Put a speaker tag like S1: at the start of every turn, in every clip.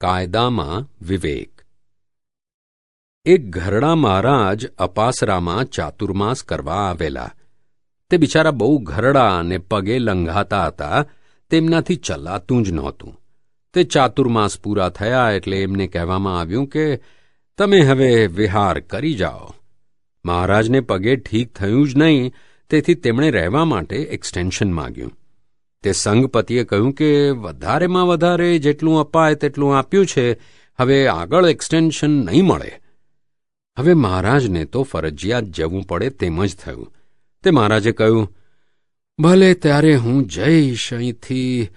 S1: કાયદામાં વિવેક. એક ઘરડા મહારાજ અપાસરામાં ચાતુર્માસ કરવા આવેલા. તે બિચારા બહુ ઘરડા અને પગે લંઘાતા હતા, તેમનાથી ચલાતું જ નહોતું. તે ચાતુર્માસ પૂરા થયા એટલે એમને કહેવામાં આવ્યું કે, તમે હવે વિહાર કરી જાઓ. મહારાજને પગે ઠીક થયું જ નહીં, તેથી તેમણે રહેવા માટે એક્સટેન્શન માગ્યું. તે સંઘપતિએ કહ્યું કે, વધારેમાં વધારે જેટલું અપાય તેટલું આપ્યું છે, હવે આગળ એક્સટેન્શન નહીં મળે. હવે મહારાજને તો ફરજિયાત જવું પડે તેમ જ થયું. તે મહારાજે કહ્યું, ભલે ત્યારે હું જઈશ અહીંથી,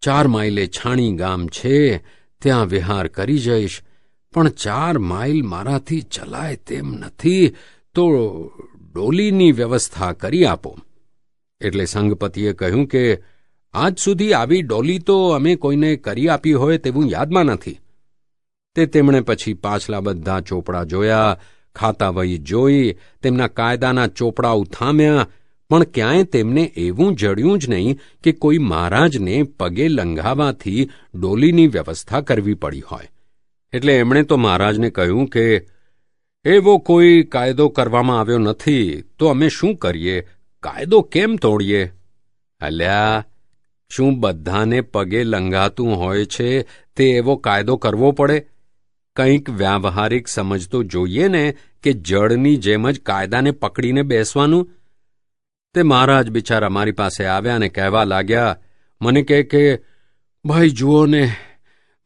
S1: ચાર માઇલે છાણી ગામ છે, ત્યાં વિહાર કરી જઈશ, પણ ચાર માઇલ મારાથી ચલાય તેમ નથી, તો ડોલીની વ્યવસ્થા કરી આપો. એટલે સંઘપતિએ કહ્યું કે આજ સુધી આવી ડોલી તો અમે કોઈને કરી આપી હોય તેવું યાદમાં નથી. તે તેમણે પછી પાછલા બધા ચોપડા જોયા, ખાતા વહી જોઈ, તેમના કાયદાના ચોપડા ઉથામ્યા, પણ ક્યાંય તેમને એવું જડ્યું જ નહીં કે કોઈ મહારાજને પગે લંઘાવાથી ડોલીની વ્યવસ્થા કરવી પડી હોય. એટલે એમણે તો મહારાજને કહ્યું કે, એવો કોઈ કાયદો કરવામાં આવ્યો નથી, તો અમે શું કરીએ? કાયદો કેમ તોડીએ? અલ્યા શું બધાને પગે લંઘાતું હોય છે તે એવો કાયદો કરવો પડે? કંઈક વ્યાવહારિક સમજ તો જોઈએ ને કે જળની જેમ જ કાયદાને પકડીને બેસવાનું? તે મહારાજ બિચારા મારી પાસે આવ્યા ને કહેવા લાગ્યા, મને કહે કે, ભાઈ જુઓ ને,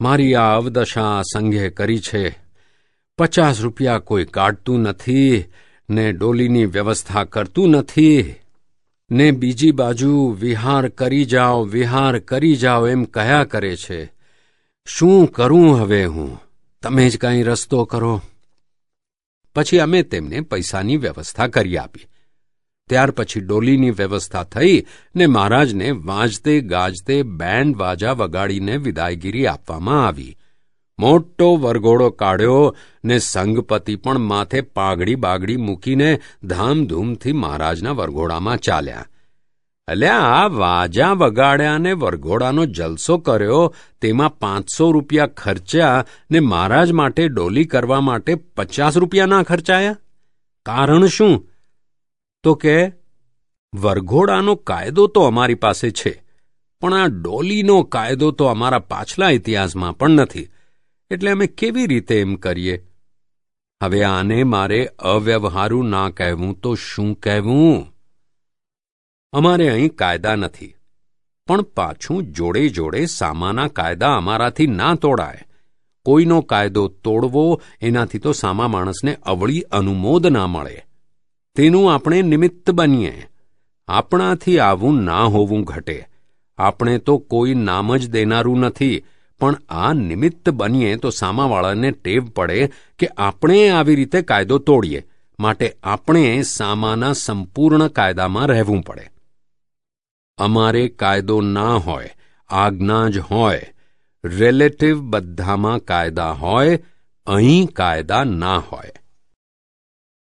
S1: મારી આ અવદશા સંઘે કરી છે. પચાસ રૂપિયા કોઈ કાઢતું નથી ને ડોલીની વ્યવસ્થા કરતું નથી. ને બીજી બાજુ વિહાર કરી જાઓ, વિહાર કરી જાઓ એમ કયા કરે છે? શું કરું હવે હું? તમે જ કાંઈ રસ્તો કરો. પછી અમે તેમને પૈસાની વ્યવસ્થા કરી આપી. ત્યાર પછી ડોલીની વ્યવસ્થા થઈ ને મહારાજને વાંજતે ગાજતે બેન્ડ વાજા વગાડીને વિદાયગીરી આપવામાં આવી. મોટો વરઘોડો કાઢ્યો ને સંઘપતિ પણ માથે પાઘડી બાગડી મૂકીને ધામધૂમથી મહારાજના વરઘોડામાં ચાલ્યા. અલ્યા, આ વાજા વગાડ્યા ને વરઘોડાનો જલસો કર્યો, તેમાં પાંચસો રૂપિયા ખર્ચ્યા ને મહારાજ માટે ડોલી કરવા માટે પચાસ રૂપિયા ના ખર્ચાયા? કારણ શું? તો કે, વરઘોડાનો કાયદો તો અમારી પાસે છે, પણ આ ડોલીનો કાયદો તો અમારા પાછલા ઇતિહાસમાં પણ નથી. એટલે અમે કેવી રીતે એમ કરીએ? હવે આને મારે અવ્યવહારુ ના કહેવું તો શું કહેવું? અમારે અહીં કાયદા નથી, પણ પાછું જોડે જોડે સામાના કાયદા અમારાથી ના તોડાય. કોઈનો કાયદો તોડવો, એનાથી તો સામા માણસને અવળી અનુમોદ ના મળે. તેનું આપણે નિમિત્ત બનીએ. આપણાથી આવું ના હોવું ઘટે. આપણે તો કોઈ નામ જ દેનારું નથી. પણ આ નિમિત્ત બનીએ તો સામાવાળાને ટેવ પડે કે આપણે આવી રીતે કાયદો તોડીએ. માટે આપણે સામાના સંપૂર્ણ કાયદામાં રહેવું પડે. અમારે કાયદો ના હોય, આજ્ઞા જ હોય રિલેટિવ બધામાં કાયદા હોય, અહીં કાયદા ના હોય.